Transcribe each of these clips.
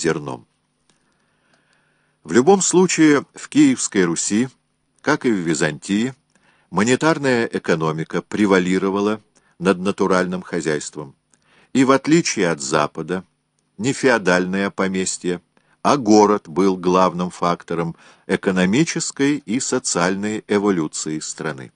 зерном. В любом случае, в Киевской Руси, как и в Византии, монетарная экономика превалировала над натуральным хозяйством. И в отличие от Запада, не феодальное поместье, а город был главным фактором экономической и социальной эволюции страны.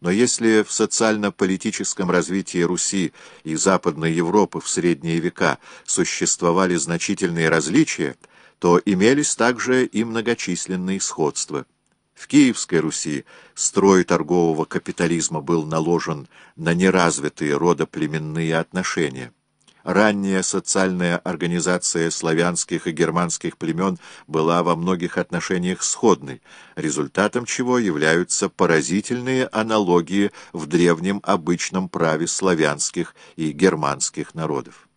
Но если в социально-политическом развитии Руси и Западной Европы в средние века существовали значительные различия, то имелись также и многочисленные сходства. В Киевской Руси строй торгового капитализма был наложен на неразвитые родоплеменные отношения. Ранняя социальная организация славянских и германских племен была во многих отношениях сходной, результатом чего являются поразительные аналогии в древнем обычном праве славянских и германских народов.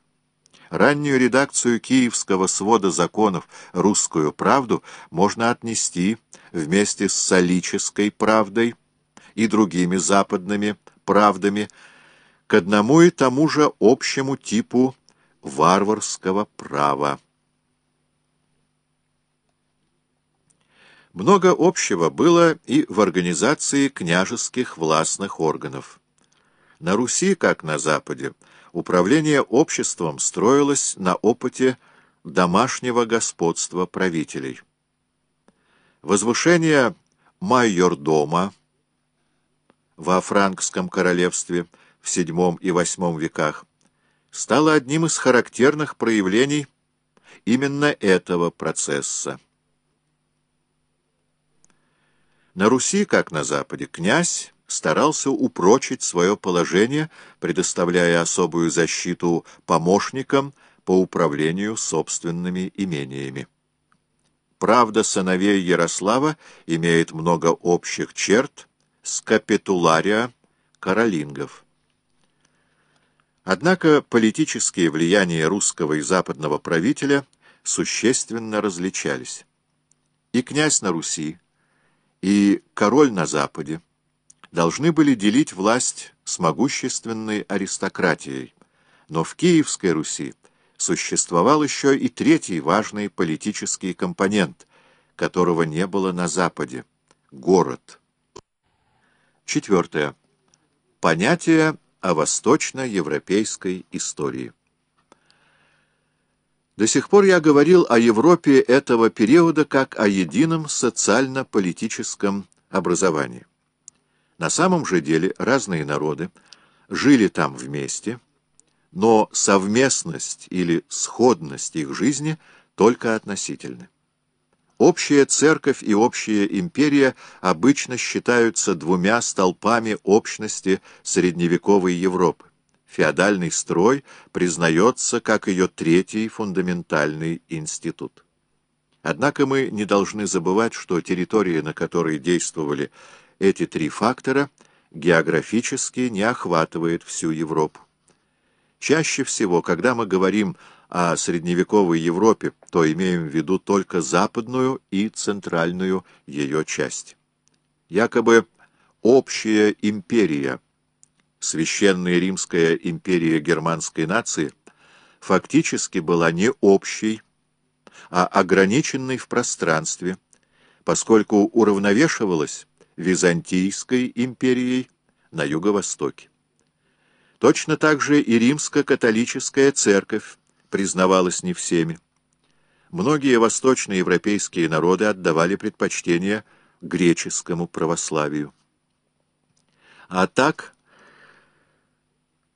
Раннюю редакцию киевского свода законов «Русскую правду» можно отнести вместе с солической правдой и другими западными правдами к одному и тому же общему типу варварского права. Много общего было и в организации княжеских властных органов. На Руси, как на Западе, управление обществом строилось на опыте домашнего господства правителей. Возвышение майордома во франкском королевстве в VII и VIII веках стало одним из характерных проявлений именно этого процесса. На Руси, как на Западе, князь старался упрочить свое положение, предоставляя особую защиту помощникам по управлению собственными имениями. Правда сыновей Ярослава имеет много общих черт с капитулария каролингов. Однако политические влияния русского и западного правителя существенно различались. И князь на Руси, и король на Западе должны были делить власть с могущественной аристократией, но в Киевской Руси существовал еще и третий важный политический компонент, которого не было на Западе — город. Четвертое. Понятие о восточноевропейской истории. До сих пор я говорил о Европе этого периода как о едином социально-политическом образовании. На самом же деле разные народы жили там вместе, но совместность или сходность их жизни только относительны. Общая церковь и общая империя обычно считаются двумя столпами общности средневековой Европы. Феодальный строй признается как ее третий фундаментальный институт. Однако мы не должны забывать, что территория, на которой действовали эти три фактора, географически не охватывает всю Европу. Чаще всего, когда мы говорим о средневековой Европе, то имеем в виду только западную и центральную ее часть. Якобы общая империя, священная римская империя германской нации, фактически была не общей, а ограниченной в пространстве, поскольку уравновешивалась Византийской империей на юго-востоке. Точно так же и римско-католическая церковь признавалась не всеми. Многие восточноевропейские народы отдавали предпочтение греческому православию. А так,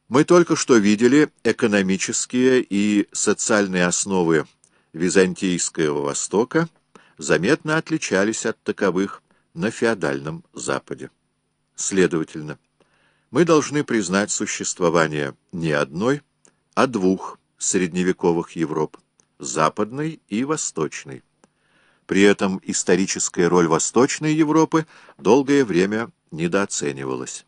мы только что видели экономические и социальные основы Византийского Востока заметно отличались от таковых на феодальном Западе. Следовательно, мы должны признать существование не одной, а двух средневековых Европ – западной и восточной. При этом историческая роль Восточной Европы долгое время недооценивалась.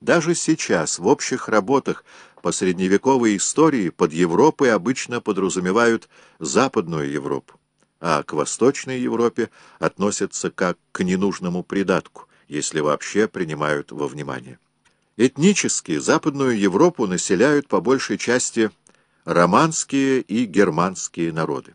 Даже сейчас в общих работах по средневековой истории под Европой обычно подразумевают Западную Европу а к Восточной Европе относятся как к ненужному придатку, если вообще принимают во внимание. Этнически Западную Европу населяют по большей части романские и германские народы.